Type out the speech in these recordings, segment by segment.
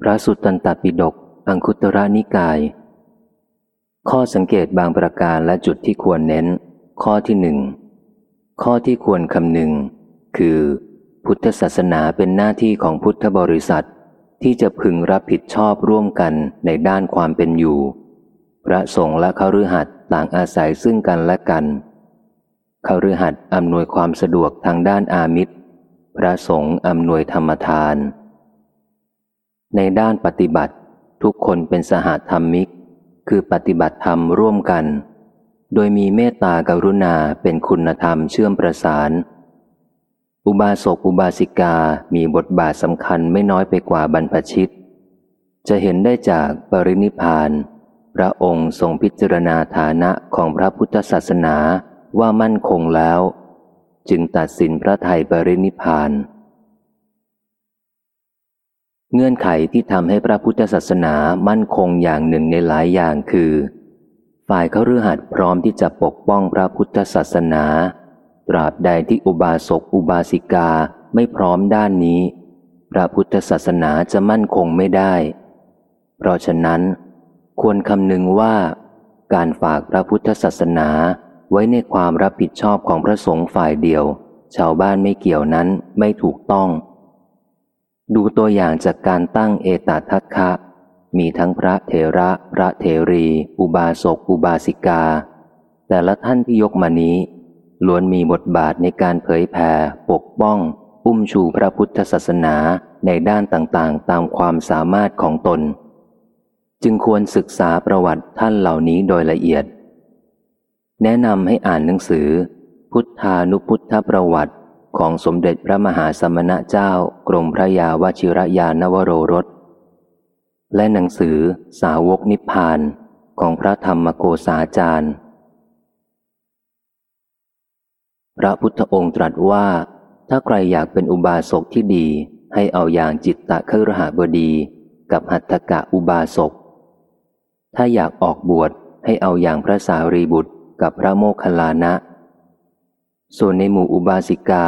พระสุตตันตปิฎกอังคุตระนิกาย ข้อสังเกตบางประการและจุดที่ควรเน้น ข้อที่หนึ่งข้อที่ควรคำนึง คือ พุทธศาสนาเป็นหน้าที่ของพุทธบริษัท ที่จะพึงรับผิดชอบร่วมกันในด้านความเป็นอยู่ พระสงฆ์และขรือหัดต่างอาศัยซึ่งกันและกันขรือหัดอำนวยความสะดวกทางด้านอามิตร พระสงฆ์อำนวยธรรมทาน ในด้านปฏิบัติ ทุกคนเป็นสหธรรมิก คือปฏิบัติธรรมร่วมกัน โดยมีเมตตากรุณาเป็นคุณธรรมเชื่อมประสาน อุบาสกอุบาสิกามีบทบาทสำคัญไม่น้อยไปกว่าบรรพชิต จะเห็นได้จากปรินิพาน พระองค์ทรงพิจารณาฐานะของพระพุทธศาสนาว่ามั่นคงแล้ว จึงตัดสินพระไทยปรินิพาน เงื่อนไขที่ทำให้พระพุทธศาสนามั่นคงอย่างหนึ่งในหลายอย่างคือ ฝ่ายเขาฤหัสพร้อมที่จะปกป้องพระพุทธศาสนา ตราบใดที่อุบาสกอุบาสิกาไม่พร้อมด้านนี้ พระพุทธศาสนาจะมั่นคงไม่ได้ เพราะฉะนั้น ควรคำนึงว่า การฝากพระพุทธศาสนาไว้ในความรับผิดชอบของพระสงฆ์ฝ่ายเดียว ชาวบ้านไม่เกี่ยวนั้นไม่ถูกต้อง ดูตัวอย่างจากการตั้งเอตทัคคะ มีทั้งพระเถระ พระเถรี อุบาสก อุบาสิกา แต่ละท่านที่ยกมานี้ ล้วนมีบทบาทในการเผยแผ่ ปกป้อง อุ้มชูพระพุทธศาสนาในด้านต่างๆ ตามความสามารถของตน จึงควรศึกษาประวัติท่านเหล่านี้โดยละเอียด แนะนำให้อ่านหนังสือ พุทธานุพุทธประวัติ ของสมเด็จพระมหาสมณะเจ้ากรมพระยาวชิรยานวโรรส และหนังสือสาวกนิพพานของพระธรรมโกษาจารย์ พระพุทธองค์ตรัสว่า ถ้าใครอยากเป็นอุบาสกที่ดีให้เอาอย่างจิตตะครหบดี กับหัตถกะอุบาสก ถ้าอยากออกบวชให้เอาอย่างพระสารีบุตรกับพระโมคคัลลานะ ส่วนในหมู่อุบาสิกา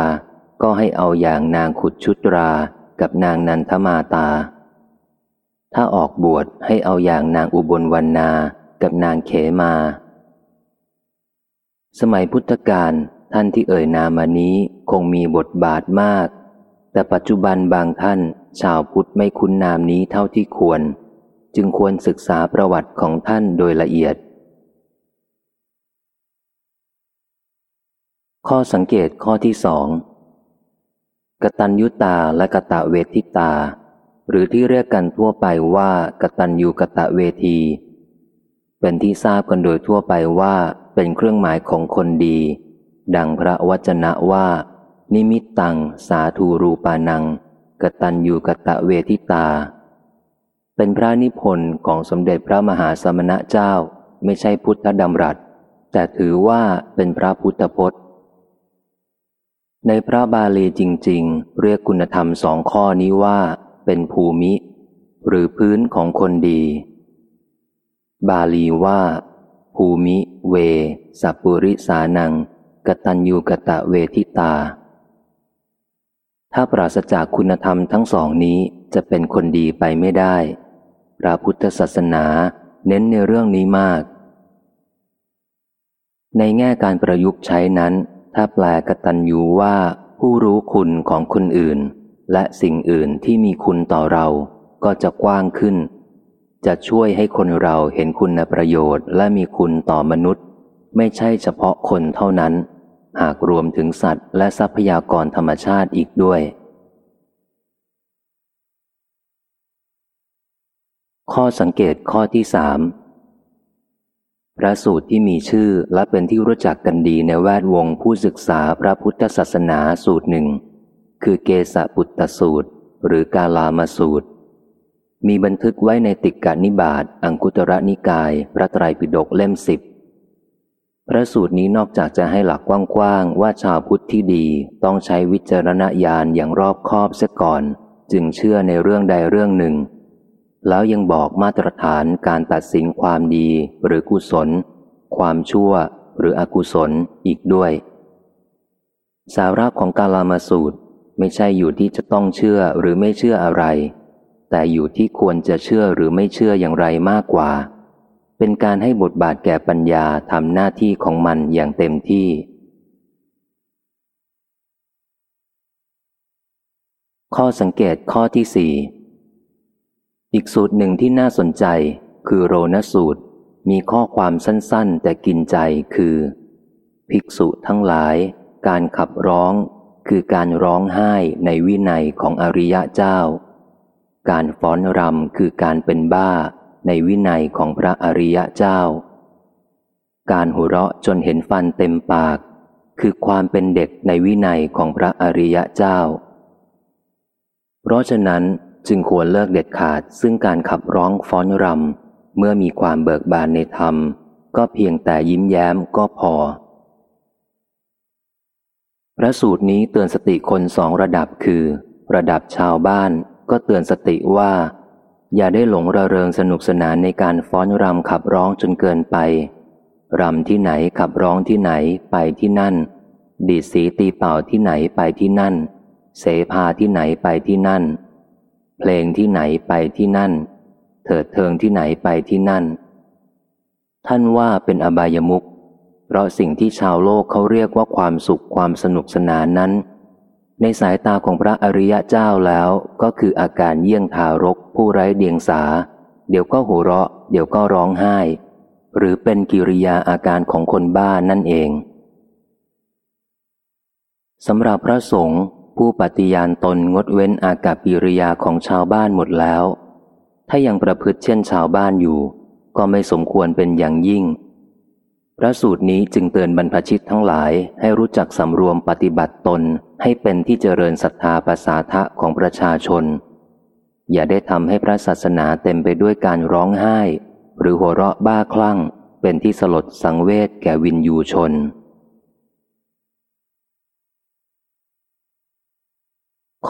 ก็ให้เอาอย่างนางขุดชุตรากับนางนันทมาตา ถ้าออกบวชให้เอาอย่างนางอุบลวันนากับนางเขมา สมัยพุทธกาลท่านที่เอ่ยนามานี้คงมีบทบาทมาก แต่ปัจจุบันบางท่านชาวพุทธไม่คุ้นนามนี้เท่าที่ควร จึงควรศึกษาประวัติของท่านโดยละเอียด ข้อสังเกตข้อที่สองกตัญยุตาและกะตะเวทิตา หรือที่เรียกกันทั่วไปว่ากตัญญูกะตะเวที เป็นที่ทราบกันโดยทั่วไปว่าเป็นเครื่องหมายของคนดี ดังพระวจนะว่า นิมิตตัง สาธูรูปานังกตัญญูกะตะเวทิตา เป็นพระนิพนธ์ของสมเด็จพระมหาสมณะเจ้า ไม่ใช่พุทธดำรัส แต่ถือว่าเป็นพระพุทธพจน์ ในพระบาลีจริง ๆ เรียกคุณธรรมสองข้อนี้ว่า เป็นภูมิ หรือพื้นของคนดี บาลีว่า ภูมิเว สัปุริสานัง กตัญญูกะตะเวทิตา ถ้าปราศจากคุณธรรมทั้งสองนี้จะเป็นคนดีไปไม่ได้ พระพุทธศาสนาเน้นในเรื่องนี้มาก ในแง่การประยุกต์ใช้นั้น ถ้าแปลกตัญญูว่าผู้รู้คุณของคนอื่น และสิ่งอื่นที่มีคุณต่อเราก็จะกว้างขึ้น จะช่วยให้คนเราเห็นคุณประโยชน์และมีคุณต่อมนุษย์ ไม่ใช่เฉพาะคนเท่านั้น หากรวมถึงสัตว์และทรัพยากรธรรมชาติอีกด้วย ข้อสังเกตข้อที่สาม พระสูตรที่มีชื่อและเป็นที่รู้จักกันดีในแวดวงผู้ศึกษาพระพุทธศาสนาสูตรหนึ่ง คือเกสปุตตสูตร หรือกาลามาสูตร มีบันทึกไว้ในติกานิบาตอังคุตระนิกาย พระไตรปิฎกเล่มสิบพระสูตรนี้นอกจากจะให้หลักกว้างๆว่าชาวพุทธที่ดีต้องใช้วิจารณญาณอย่างรอบคอบเสียก่อน จึงเชื่อในเรื่องใดเรื่องหนึ่ง แล้วยังบอกมาตรฐานการตัดสินความดีหรือกุศล ความชั่วหรืออกุศลอีกด้วย สาระของกาลามาสูตรไม่ใช่อยู่ที่จะต้องเชื่อหรือไม่เชื่ออะไร แต่อยู่ที่ควรจะเชื่อหรือไม่เชื่ออย่างไรมากกว่า เป็นการให้บทบาทแก่ปัญญาทำหน้าที่ของมันอย่างเต็มที่ ข้อสังเกตข้อที่สี่ อีกสูตรหนึ่งที่น่าสนใจคือโรนสูตร มีข้อความสั้นๆ แต่กินใจคือ ภิกษุทั้งหลาย การขับร้อง คือการร้องไห้ในวินัยของอริยะเจ้า การฟ้อนรำคือการเป็นบ้าในวินัยของพระอริยะเจ้า การหัวเราะจนเห็นฟันเต็มปาก คือความเป็นเด็กในวินัยของพระอริยะเจ้า เพราะฉะนั้น จึงควรเลิกเด็ดขาดซึ่งการขับร้องฟ้อนรำเมื่อมีความเบิกบานในธรรม ก็เพียงแต่ยิ้มแย้มก็พอ พระสูตรนี้เตือนสติคนสองระดับคือ ระดับชาวบ้านก็เตือนสติว่า อย่าได้หลงระเริงสนุกสนานในการฟ้อนรำขับร้องจนเกินไปรำที่ไหนขับร้องที่ไหนไปที่นั่น ดีดสีตีเป่าที่ไหนไปที่นั่น เสพาที่ไหนไปที่นั่น เพลงที่ไหนไปที่นั่น เถิดเทิงที่ไหนไปที่นั่น ท่านว่าเป็นอบายมุขเพราะสิ่งที่ชาวโลกเขาเรียกว่าความสุขความสนุกสนานนั้น ในสายตาของพระอริยะเจ้าแล้วก็คืออาการเยี่ยงทารก ผู้ไร้เดียงสา เดี๋ยวก็หัวเราะ เดี๋ยวก็ร้องไห้ หรือเป็นกิริยาอาการของคนบ้านนั่นเองสำหรับพระสงฆ์ ผู้ปฏิญาณตนงดเว้นอากับปิริยาของชาวบ้านหมดแล้ว ถ้ายังประพฤติเช่นชาวบ้านอยู่ ก็ไม่สมควรเป็นอย่างยิ่ง พระสูตรนี้จึงเตือนบรรพชิตทั้งหลายให้รู้จักสำรวมปฏิบัติตนให้เป็นที่เจริญศรัทธาภาษาทะของประชาชน อย่าได้ทำให้พระศาสนาเต็มไปด้วยการร้องไห้ หรือหัวเราะบ้าคลั่ง เป็นที่สลดสังเวชแก่วินยูชน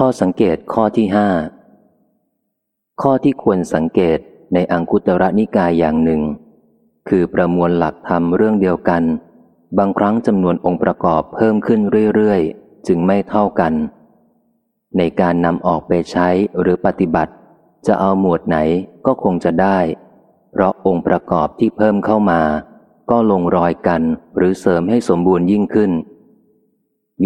ข้อสังเกตข้อที่ห้าข้อที่ควรสังเกตในอังคุตระนิกายอย่างหนึ่ง คือประมวลหลักธรรมเรื่องเดียวกัน บางครั้งจำนวนองค์ประกอบเพิ่มขึ้นเรื่อยๆ จึงไม่เท่ากัน ในการนำออกไปใช้หรือปฏิบัติ จะเอาหมวดไหนก็คงจะได้ เพราะองค์ประกอบที่เพิ่มเข้ามา ก็ลงรอยกันหรือเสริมให้สมบูรณ์ยิ่งขึ้น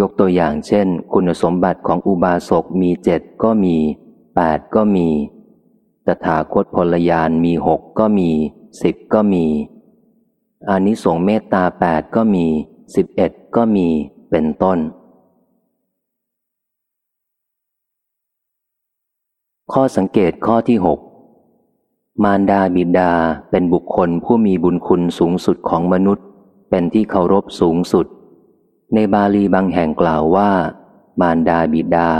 ยกตัวอย่างเช่น คุณสมบัติของอุบาสกมีเจ็ดก็มีแปดก็มี ตถาคตพลยานมีหกก็มีสิบก็มี อานิสงส์เมตตาแปดก็มีสิบเอ็ดก็มีเป็นต้น ข้อสังเกตข้อที่หกมารดาบิดาเป็นบุคคลผู้มีบุญคุณสูงสุดของมนุษย์ เป็นที่เคารพสูงสุด ในบาลีบางแห่งกล่าวว่า มารดาบิดา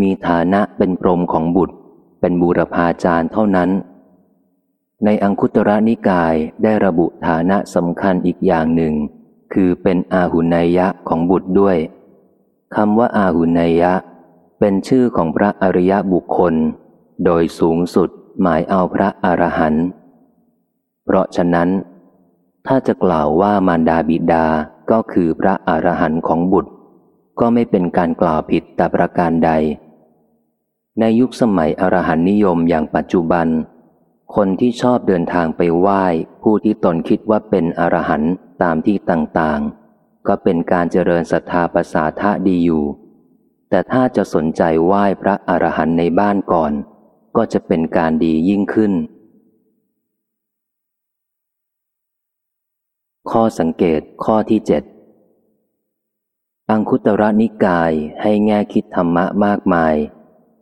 มีฐานะเป็นปรมของบุตร เป็นบูรพาจารย์เท่านั้น ในอังคุตระนิกายได้ระบุฐานะสำคัญอีกอย่างหนึ่ง คือเป็นอาหุนยะของบุตรด้วยคำว่าอาหุนยะ เป็นชื่อของพระอริยบุคคล โดยสูงสุดหมายเอาพระอรหันต์เพราะฉะนั้น ถ้าจะกล่าวว่ามารดาบิดา ก็คือพระอรหันต์ของบุตร ก็ไม่เป็นการกล่าวผิดแต่ประการใด ในยุคสมัยอรหันนิยมอย่างปัจจุบัน คนที่ชอบเดินทางไปไหว้ผู้ที่ตนคิดว่าเป็นอรหันต์ตามที่ต่างๆ ก็เป็นการเจริญศรัทธาภาษาทะดีอยู่ แต่ถ้าจะสนใจไหว้พระอรหันต์ในบ้านก่อน ก็จะเป็นการดียิ่งขึ้น ข้อสังเกตข้อที่เจ็ดอังคุตระนิกายให้แง่คิดธรรมะมากมาย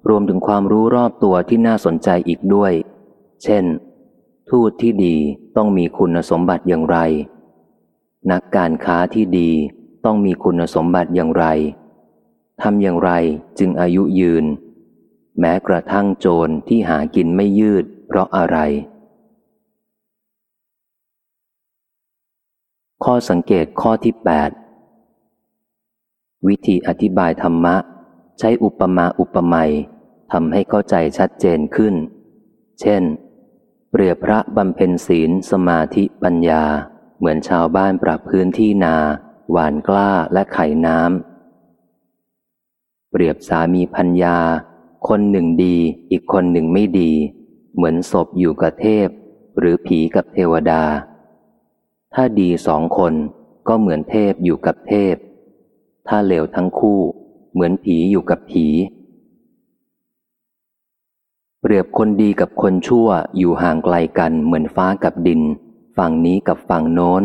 รวมถึงความรู้รอบตัวที่น่าสนใจอีกด้วย เช่น ทูตที่ดีต้องมีคุณสมบัติอย่างไร นักการค้าที่ดีต้องมีคุณสมบัติอย่างไรทำอย่างไรจึงอายุยืน แม้กระทั่งโจรที่หากินไม่ยืดเพราะอะไร ข้อสังเกตข้อที่ 8 วิธีอธิบายธรรมะ ใช้อุปมาอุปไมยทำให้เข้าใจชัดเจนขึ้น เช่น เปรียบพระบำเพ็ญศีลสมาธิปัญญา เหมือนชาวบ้านปรับพื้นที่นา หวานกล้าและไข่น้ำ เปรียบสามีพัญญา คนหนึ่งดีอีกคนหนึ่งไม่ดี เหมือนศพอยู่กับเทพ หรือผีกับเทวดา ถ้าดีสองคนก็เหมือนเทพอยู่กับเทพ ถ้าเลวทั้งคู่เหมือนผีอยู่กับผี เปรียบคนดีกับคนชั่วอยู่ห่างไกลกันเหมือนฟ้ากับดิน ฝั่งนี้กับฝั่งโน้น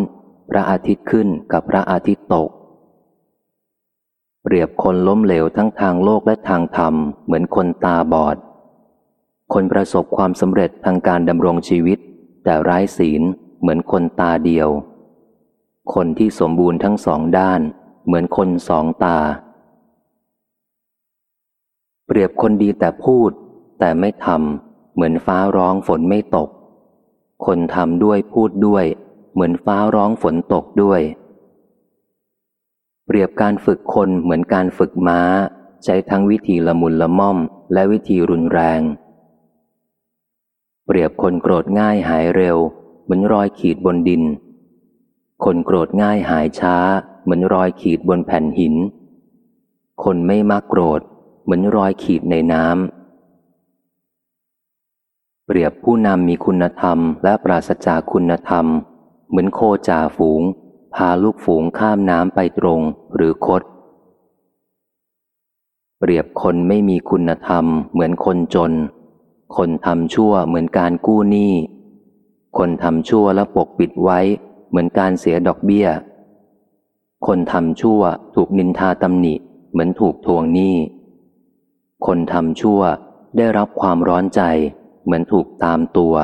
พระอาทิตย์ขึ้นกับพระอาทิตย์ตก เปรียบคนล้มเหลวทั้งทางโลกและทางธรรมเหมือนคนตาบอด คนประสบความสำเร็จทางการดำรงชีวิต แต่ร้ายศีล เหมือนคนตาเดียว คนที่สมบูรณ์ทั้งสองด้าน เหมือนคนสองตา เปรียบคนดีแต่พูด แต่ไม่ทำเหมือนฟ้าร้องฝนไม่ตก คนทำด้วยพูดด้วย เหมือนฟ้าร้องฝนตกด้วย เปรียบการฝึกคนเหมือนการฝึกม้า ใช้ทั้งวิธีละมุนละม่อม และวิธีรุนแรง เปรียบคนโกรธง่ายหายเร็ว มือนรอยขีดบนดิน คนโกรธง่ายหายช้า เหมือนรอยขีดบนแผ่นหิน คนไม่มักโกรธ เหมือนรอยขีดในน้ำ เปรียบผู้นำมีคุณธรรม และปราศจากคุณธรรม เหมือนโคจ่าฝูง พาลูกฝูงข้ามน้ำไปตรงหรือคดเปรียบคนไม่มีคุณธรรมเหมือนคนจน คนทำชั่วเหมือนการกู้หนี้ คนทำชั่วแล้วปกปิดไว้เหมือนการเสียดอกเบี้ย คนทำชั่วถูกนินทาตำหนิ เหมือนถูกทวงหนี้ คนทำชั่วได้รับความร้อนใจเหมือนถูกตามตัว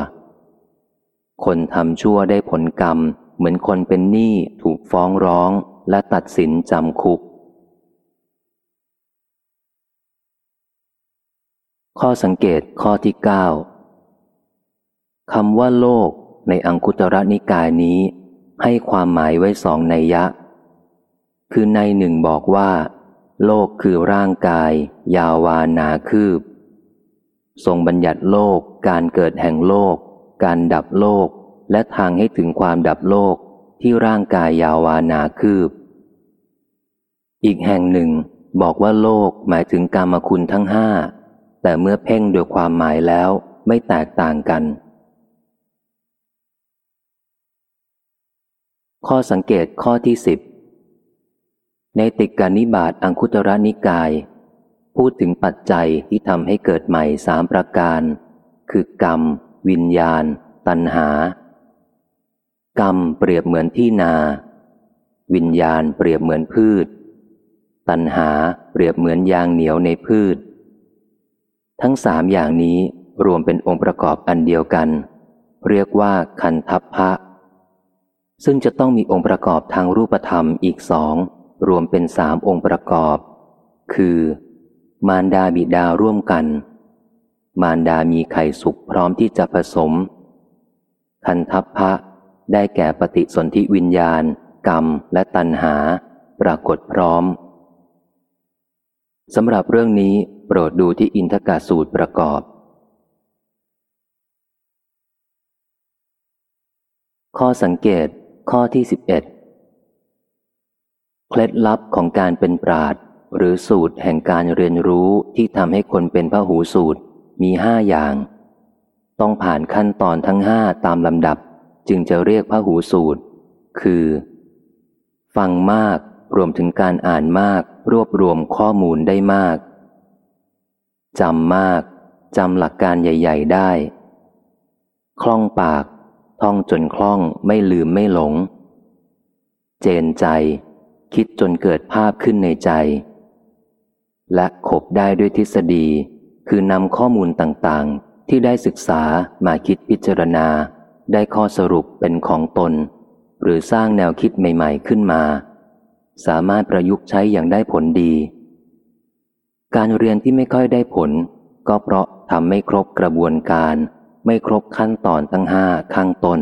คนทำชั่วได้ผลกรรม เหมือนคนเป็นหนี้ถูกฟ้องร้องและตัดสินจำคุก ข้อสังเกตข้อที่เก้า คำว่าโลกในอังคุตระนิกายนี้ ให้ความหมายไว้สองนัยยะ คือในหนึ่งบอกว่า โลกคือร่างกาย ยาวานาคืบ ทรงบัญญัติโลก การเกิดแห่งโลก การดับโลก และทางให้ถึงความดับโลกที่ร่างกายยาววานาคืบ อีกแห่งหนึ่งบอกว่าโลกหมายถึงกรรมคุณทั้งห้า แต่เมื่อเพ่งโดยความหมายแล้วไม่แตกต่างกัน ข้อสังเกตข้อที่สิบในติกานิบาตอังคุตระนิกาย พูดถึงปัจจัยที่ทำให้เกิดใหม่สามประการ คือกรรม วิญญาณ ตัณหา กรรมเปรียบเหมือนที่นา วิญญาณเปรียบเหมือนพืช ตัณหาเปรียบเหมือนยางเหนียวในพืช ทั้งสามอย่างนี้รวมเป็นองค์ประกอบอันเดียวกัน เรียกว่าคันทัพพะ ซึ่งจะต้องมีองค์ประกอบทางรูปธรรมอีกสองรวมเป็นสามองค์ประกอบ คือ มารดาบิดาร่วมกัน มารดามีไข่สุกพร้อมที่จะผสม คันทัพพะได้แก่ปฏิสนธิวิญญาณ กรรมและตัณหา ปรากฏพร้อมสำหรับเรื่องนี้โปรดดูที่อินทกาสูตรประกอบ ข้อสังเกต ข้อที่สิบเอ็ดเคล็ดลับของการเป็นปราดหรือสูตรแห่งการเรียนรู้ที่ทำให้คนเป็นพระหูสูตรมีห้าอย่าง ต้องผ่านขั้นตอนทั้งห้าตามลำดับ จึงจะเรียกพระหูสูตร คือ ฟังมากรวมถึงการอ่านมาก รวบรวมข้อมูลได้มากจำมากจำหลักการใหญ่ ๆ ได้ คล่องปาก ท่องจนคล่องไม่ลืมไม่หลง เจนใจ คิดจนเกิดภาพขึ้นในใจ และขบได้ด้วยทฤษฎี คือนำข้อมูลต่างๆ ที่ได้ศึกษามาคิดพิจารณา ได้ข้อสรุปเป็นของตน หรือสร้างแนวคิดใหม่ๆขึ้นมา สามารถประยุกต์ใช้อย่างได้ผลดี การเรียนที่ไม่ค่อยได้ผล ก็เพราะทำไม่ครบกระบวนการ ไม่ครบขั้นตอนทั้งห้าข้างต้น